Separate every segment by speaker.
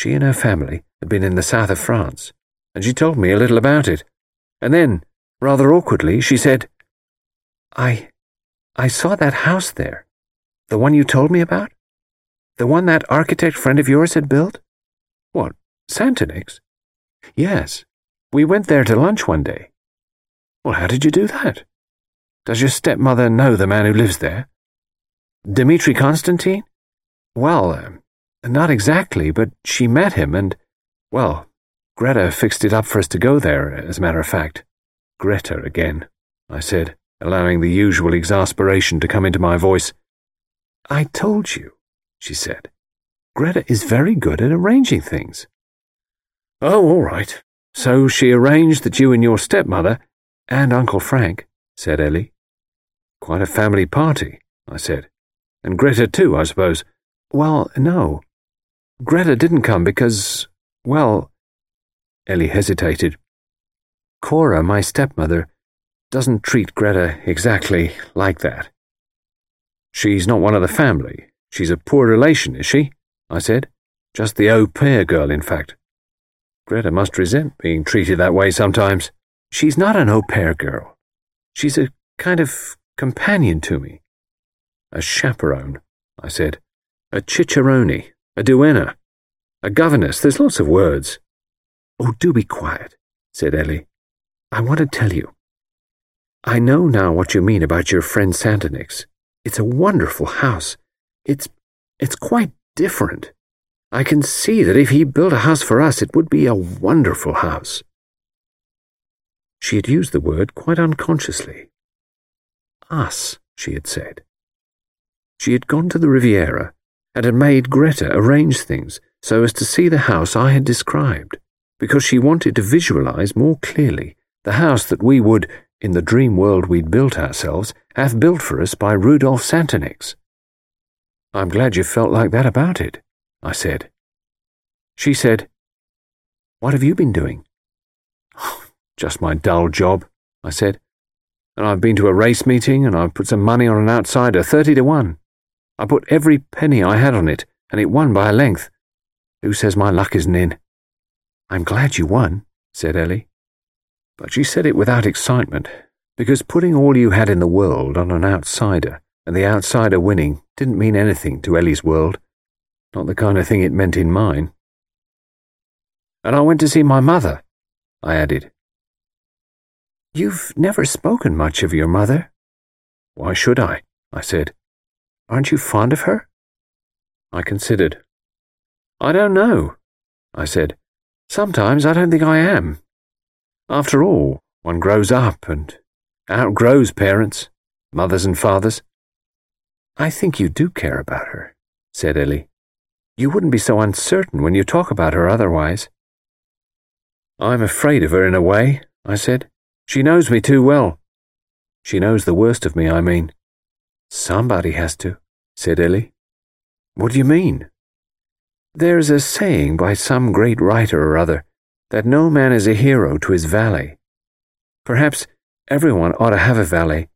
Speaker 1: She and her family had been in the south of France, and she told me a little about it. And then, rather awkwardly, she said, I. I saw that house there. The one you told me about? The one that architect friend of yours had built?
Speaker 2: What, Santonix?
Speaker 1: Yes. We went there to lunch one day.
Speaker 2: Well, how did you do that? Does your stepmother know the man who lives there?
Speaker 1: Dmitri Constantine? Well, uh, not exactly, but she met him and, well, Greta fixed it up for us to go there, as a matter of fact.
Speaker 2: Greta again, I said, allowing the usual exasperation to come into my voice.
Speaker 1: I told you, she said. Greta is very good at arranging things.
Speaker 2: Oh, all right. So she arranged that you and your stepmother
Speaker 1: and Uncle Frank, said Ellie.
Speaker 2: Quite a family party, I said. And Greta too, I suppose.
Speaker 1: Well, no. Greta didn't come because, well,
Speaker 2: Ellie hesitated.
Speaker 1: Cora, my stepmother, doesn't treat Greta exactly like that.
Speaker 2: She's not one of the family. She's a poor relation, is she? I said. Just the au pair girl, in fact. Greta must resent being treated that way sometimes.
Speaker 1: She's not an au pair girl. She's a kind of companion to me.
Speaker 2: A chaperone, I said. A cicerone, a duenna, a governess. There's lots of words.
Speaker 1: Oh, do be quiet, said Ellie. I want to tell you. I know now what you mean about your friend Santonix. It's a wonderful house. It's, it's quite different. I can see that if he built a house for us, it would be a wonderful house. She had used the word quite unconsciously. Us, she had said. She had gone to the Riviera and had made Greta arrange things so as to see the house I had described, because she wanted to visualize more clearly the house that we would, in the dream world we'd built ourselves, have built for us by Rudolph Santonix. I'm glad you felt like that about it, I said. She said, What have you been doing?
Speaker 2: Oh, just my dull job, I said. And I've been to a race meeting and I've put some money on an outsider, 30 to 1. I put every penny I had on it and it won by a length. Who says my luck isn't in?
Speaker 1: I'm glad you won, said Ellie.
Speaker 2: But she said it without excitement, because putting all you had in the world on an outsider and the outsider winning didn't mean anything to Ellie's world. Not the kind of thing it meant in mine. And I went to see my mother, I added.
Speaker 1: You've never spoken much of your mother.
Speaker 2: Why should I? I said.
Speaker 1: Aren't you fond of her?
Speaker 2: I considered. I don't know, I said. Sometimes I don't think I am. After all, one grows up and outgrows parents, mothers and fathers.
Speaker 1: I think you do care about her, said Ellie. You wouldn't be so uncertain when you talk about her otherwise.
Speaker 2: I'm afraid of her in a way, I said. She knows me too well. She knows the worst of me, I mean.
Speaker 1: Somebody has to, said Ellie.
Speaker 2: What do you mean?
Speaker 1: There's a saying by some great writer or other that no man is a hero to his valet. Perhaps everyone ought to have a valet.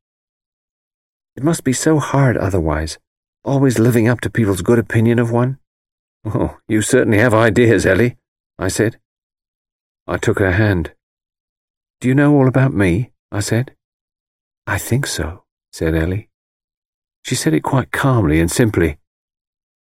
Speaker 1: It must be so hard otherwise, always living up to people's good opinion of one.
Speaker 2: Oh, you certainly have ideas, Ellie, I said. I took her hand.
Speaker 1: Do you know all about me? I said. I think so, said Ellie. She said it quite calmly and simply.